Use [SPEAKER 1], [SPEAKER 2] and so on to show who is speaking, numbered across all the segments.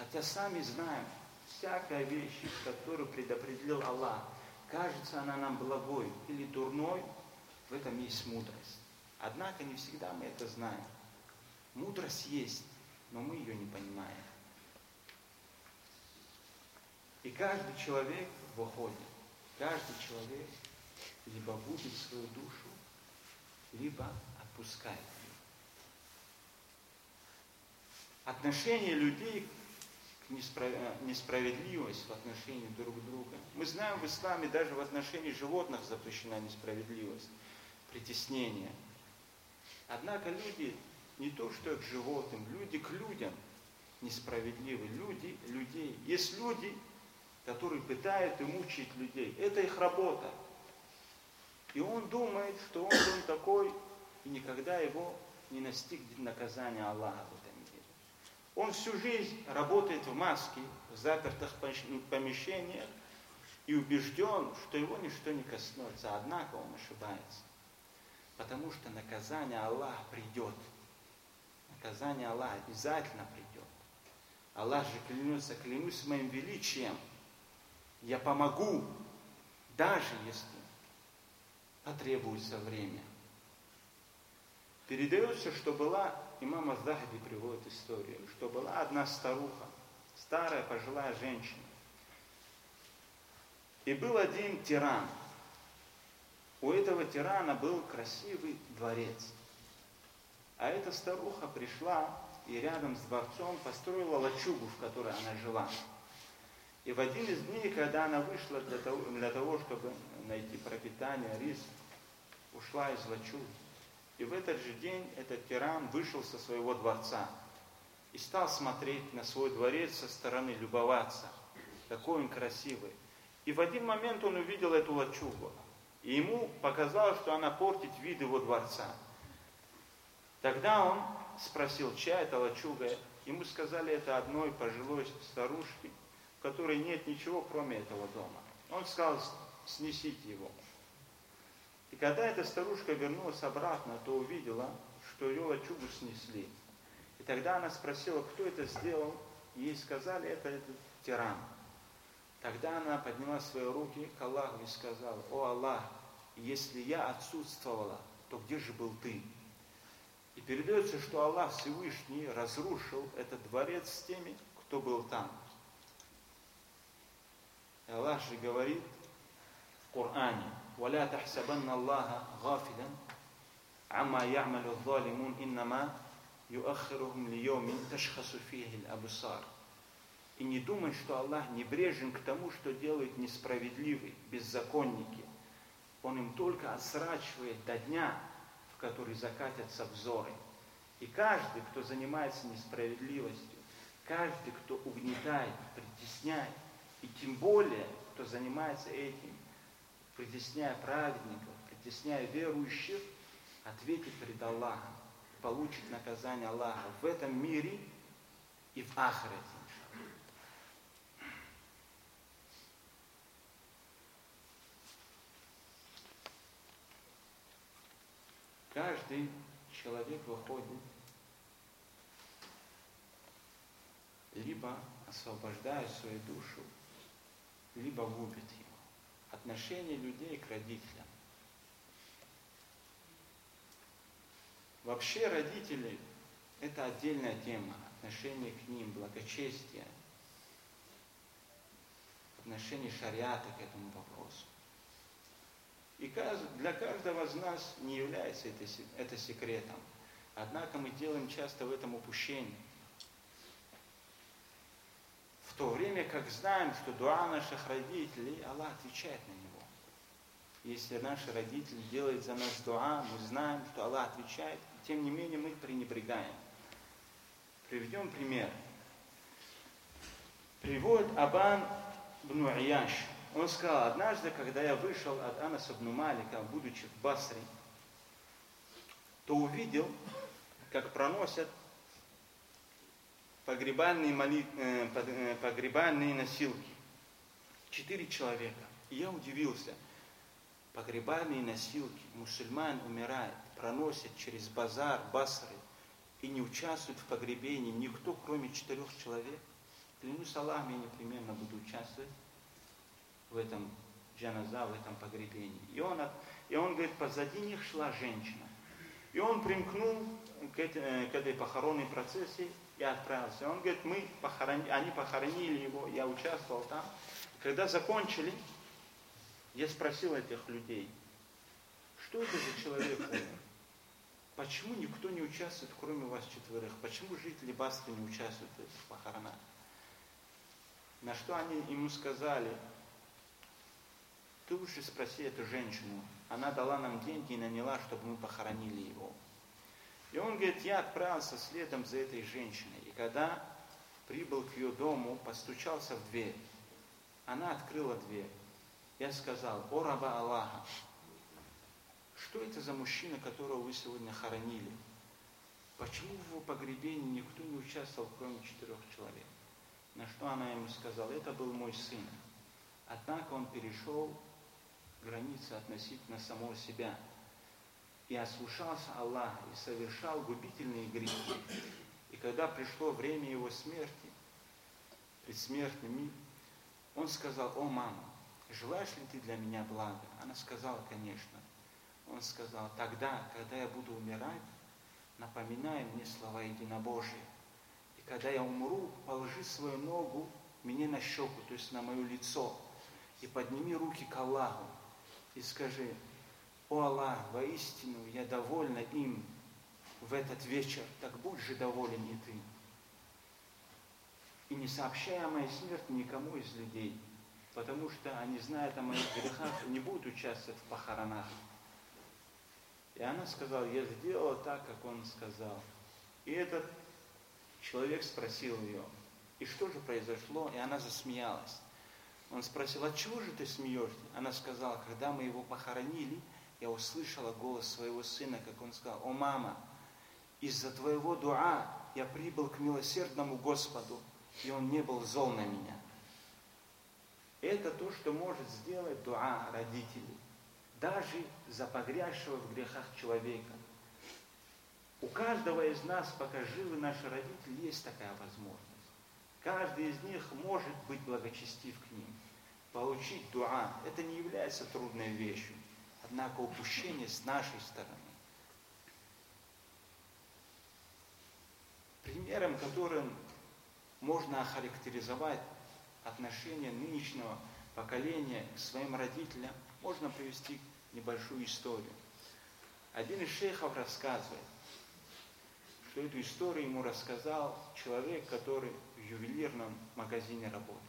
[SPEAKER 1] Хотя сами знаем, всякая вещь, которую предопределил Аллах, кажется она нам благой или дурной, в этом есть мудрость. Однако не всегда мы это знаем. Мудрость есть, но мы ее не понимаем. И каждый человек выходит, каждый человек либо будет свою душу, либо отпускает ее. Отношение людей к несправедливости в отношении друг друга. Мы знаем в исламе даже в отношении животных запрещена несправедливость, притеснение. Однако люди не то что к животным, люди к людям несправедливы. Люди людей. Есть люди, которые пытают и мучают людей. Это их работа. И он думает, что он, он такой, и никогда его не настигнет наказание Аллаха. Он всю жизнь работает в маске, в запертых помещениях, и убежден, что его ничто не коснется. Однако он ошибается. Потому что наказание Аллаха придет. Наказание Аллаха обязательно придет. Аллах же клянется, клянусь моим величием, я помогу, даже если потребуется время. Передается, что была, имам Аздахади приводит историю, что была одна старуха, старая пожилая женщина. И был один тиран. У этого тирана был красивый дворец. А эта старуха пришла и рядом с дворцом построила лачугу, в которой она жила. И в один из дней, когда она вышла для того, для того чтобы найти пропитание, рис, ушла из лачуги. И в этот же день этот тиран вышел со своего дворца и стал смотреть на свой дворец со стороны, любоваться. Какой он красивый. И в один момент он увидел эту лачугу. И ему показалось, что она портит вид его дворца. Тогда он спросил, чья это лачуга. Ему сказали, это одной пожилой старушки, в которой нет ничего, кроме этого дома. Он сказал, снесите его. И когда эта старушка вернулась обратно, то увидела, что ее лачугу снесли. И тогда она спросила, кто это сделал, и ей сказали, это этот тиран. Тогда она подняла свои руки к Аллаху и сказала, о Аллах, если я отсутствовала, то где же был ты? И передается, что Аллах Всевышний разрушил этот дворец с теми, кто был там. И Аллах же говорит в Коране, ولا تحسبن الله غافلا عما يعمل الظالمون إنما يؤخرهم ليوم تشخص فيه الأبصار И не думай, что Аллах небрежен к тому, что делают несправедливые, беззаконники. Он им только отсрачивает до дня, в который закатятся взоры. И каждый, кто занимается несправедливостью, каждый, кто угнетает, притесняет, и тем более, кто занимается этим, притесняя праведников, притесняя верующих, ответит пред Аллахом, получит наказание Аллаха в этом мире и в Ахрате. Каждый человек выходит либо освобождая свою душу, либо губит ее. Отношение людей к родителям. Вообще родители – это отдельная тема. Отношение к ним, благочестие, отношение шариата к этому вопросу. И для каждого из нас не является это, это секретом. Однако мы делаем часто в этом упущение. То время как знаем, что дуа наших родителей, Аллах отвечает на него. Если наши родители делают за нас дуа, мы знаем, что Аллах отвечает, тем не менее мы пренебрегаем. Приведем пример. Приводит Абан бну Ияш. Он сказал, однажды, когда я вышел от Анаса Малика, будучи в Басре, то увидел, как проносят погребальные, моли... Э, э, погребальные носилки. Четыре человека. И я удивился. Погребальные носилки, мусульман умирает, проносят через базар, басры, и не участвует в погребении никто, кроме четырех человек. клянусь Аллахом, я непременно буду участвовать в этом джаназа, в этом погребении. И он, и он говорит, позади них шла женщина. И он примкнул к этой, э, к этой похоронной процессии и отправился. Он говорит, мы похоронили, они похоронили его, я участвовал там. Когда закончили, я спросил этих людей, что это за человек умер? Почему никто не участвует, кроме вас четверых? Почему жители Басты не участвуют в этих похоронах? На что они ему сказали, ты лучше спроси эту женщину. Она дала нам деньги и наняла, чтобы мы похоронили его. И он говорит, я отправился следом за этой женщиной. И когда прибыл к ее дому, постучался в дверь. Она открыла дверь. Я сказал, о раба Аллаха, что это за мужчина, которого вы сегодня хоронили? Почему в его погребении никто не участвовал, кроме четырех человек? На что она ему сказала, это был мой сын. Однако он перешел границы относительно самого себя и ослушался Аллаха и совершал губительные грехи. И когда пришло время его смерти, предсмертный он сказал, о мама, желаешь ли ты для меня блага? Она сказала, конечно. Он сказал, тогда, когда я буду умирать, напоминай мне слова единобожия. И когда я умру, положи свою ногу мне на щеку, то есть на мое лицо, и подними руки к Аллаху, и скажи, о Аллах, воистину я довольна им в этот вечер, так будь же доволен и ты. И не сообщай о моей смерти никому из людей, потому что они знают о моих грехах и не будут участвовать в похоронах. И она сказала, я сделала так, как он сказал. И этот человек спросил ее, и что же произошло? И она засмеялась. Он спросил, от чего же ты смеешься? Она сказала, когда мы его похоронили, я услышала голос своего сына, как он сказал, «О, мама, из-за твоего дуа я прибыл к милосердному Господу, и он не был зол на меня». Это то, что может сделать дуа родителей, даже за погрязшего в грехах человека. У каждого из нас, пока живы наши родители, есть такая возможность. Каждый из них может быть благочестив к ним. Получить дуа, это не является трудной вещью. Однако упущение с нашей стороны. Примером, которым можно охарактеризовать отношение нынешнего поколения к своим родителям, можно привести небольшую историю. Один из шейхов рассказывает, что эту историю ему рассказал человек, который в ювелирном магазине работает.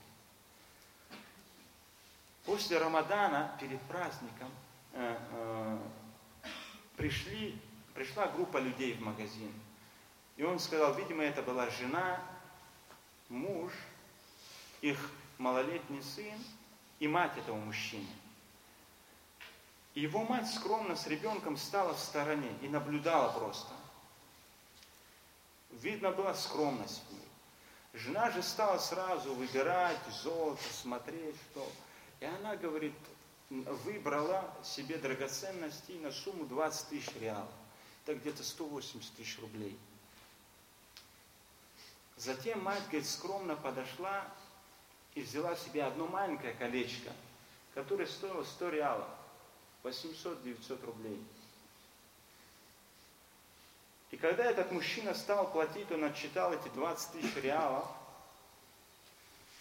[SPEAKER 1] После Рамадана, перед праздником, пришли, пришла группа людей в магазин. И он сказал, видимо, это была жена, муж, их малолетний сын и мать этого мужчины. И его мать скромно с ребенком стала в стороне и наблюдала просто. Видно была скромность в ней. Жена же стала сразу выбирать золото, смотреть, что. И она говорит, выбрала себе драгоценности на сумму 20 тысяч реалов. Это где-то 180 тысяч рублей. Затем мать, говорит, скромно подошла и взяла себе одно маленькое колечко, которое стоило 100 реалов, 800-900 рублей. И когда этот мужчина стал платить, он отчитал эти 20 тысяч реалов,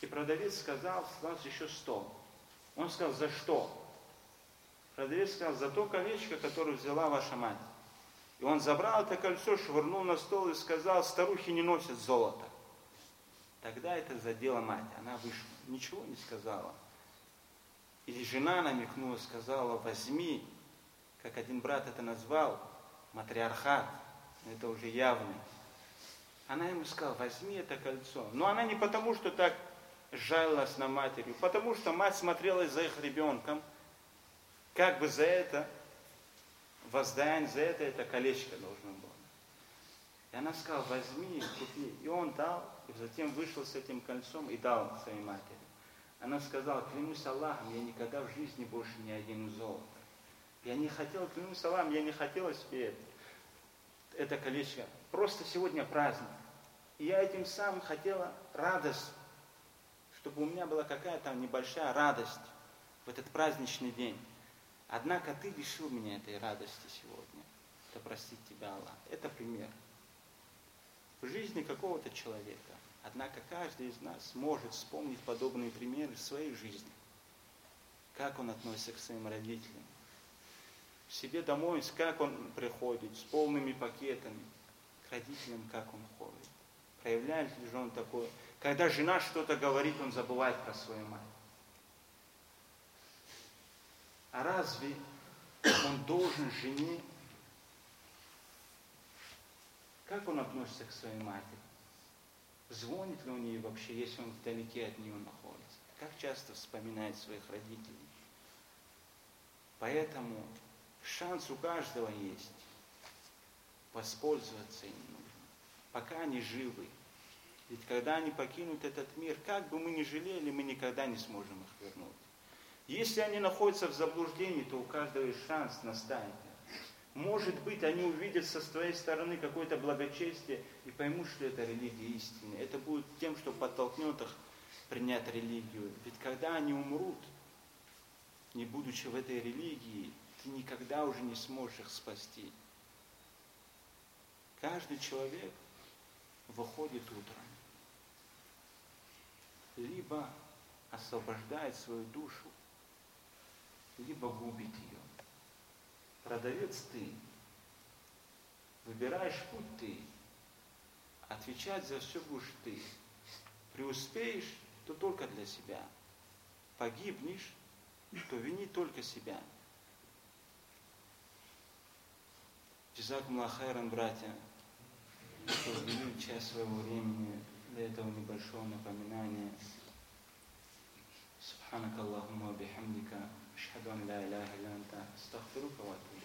[SPEAKER 1] и продавец сказал, с вас еще 100. Он сказал, за что? Продавец сказал, за то колечко, которое взяла ваша мать. И он забрал это кольцо, швырнул на стол и сказал, старухи не носят золото. Тогда это задело мать. Она вышла, ничего не сказала. И жена намекнула, сказала, возьми, как один брат это назвал, матриархат это уже явный. Она ему сказала, возьми это кольцо. Но она не потому, что так жалилась на матерью, потому что мать смотрела за их ребенком, как бы за это, воздаяние за это, это колечко должно было. И она сказала, возьми, купи. И он дал, и затем вышел с этим кольцом и дал своей матери. Она сказала, клянусь Аллахом, я никогда в жизни больше не одену золото. Я не хотела, клянусь Аллахом, я не хотела себе это это количество. Просто сегодня праздник. И я этим самым хотела радость чтобы у меня была какая-то небольшая радость в этот праздничный день. Однако ты лишил меня этой радости сегодня. Это простить тебя, Аллах. Это пример. В жизни какого-то человека. Однако каждый из нас может вспомнить подобные примеры в своей жизни. Как он относится к своим родителям. В себе домой, как он приходит, с полными пакетами. К родителям, как он ходит. Проявляет ли же он такое? Когда жена что-то говорит, он забывает про свою мать. А разве он должен жене? Как он относится к своей матери? Звонит ли он ей вообще, если он вдалеке от нее находится? Как часто вспоминает своих родителей? Поэтому шанс у каждого есть. Воспользоваться им нужно. Пока они живы. Ведь когда они покинут этот мир, как бы мы ни жалели, мы никогда не сможем их вернуть. Если они находятся в заблуждении, то у каждого есть шанс наставить. Может быть, они увидят со своей стороны какое-то благочестие и поймут, что это религия истинная. Это будет тем, что подтолкнет их принять религию. Ведь когда они умрут, не будучи в этой религии, ты никогда уже не сможешь их спасти. Каждый человек выходит утром, либо освобождает свою душу, либо губить ее. Продавец ты. Выбираешь путь ты. Отвечать за все будешь ты. Преуспеешь, то только для себя. Погибнешь, то вини только себя. Джизак Млахайран, братья, что уделил часть своего времени для этого небольшого напоминания. Субханак Аллахума бихамдика. أشهد أن لا إله إلا أنت أستغفرك وأتوب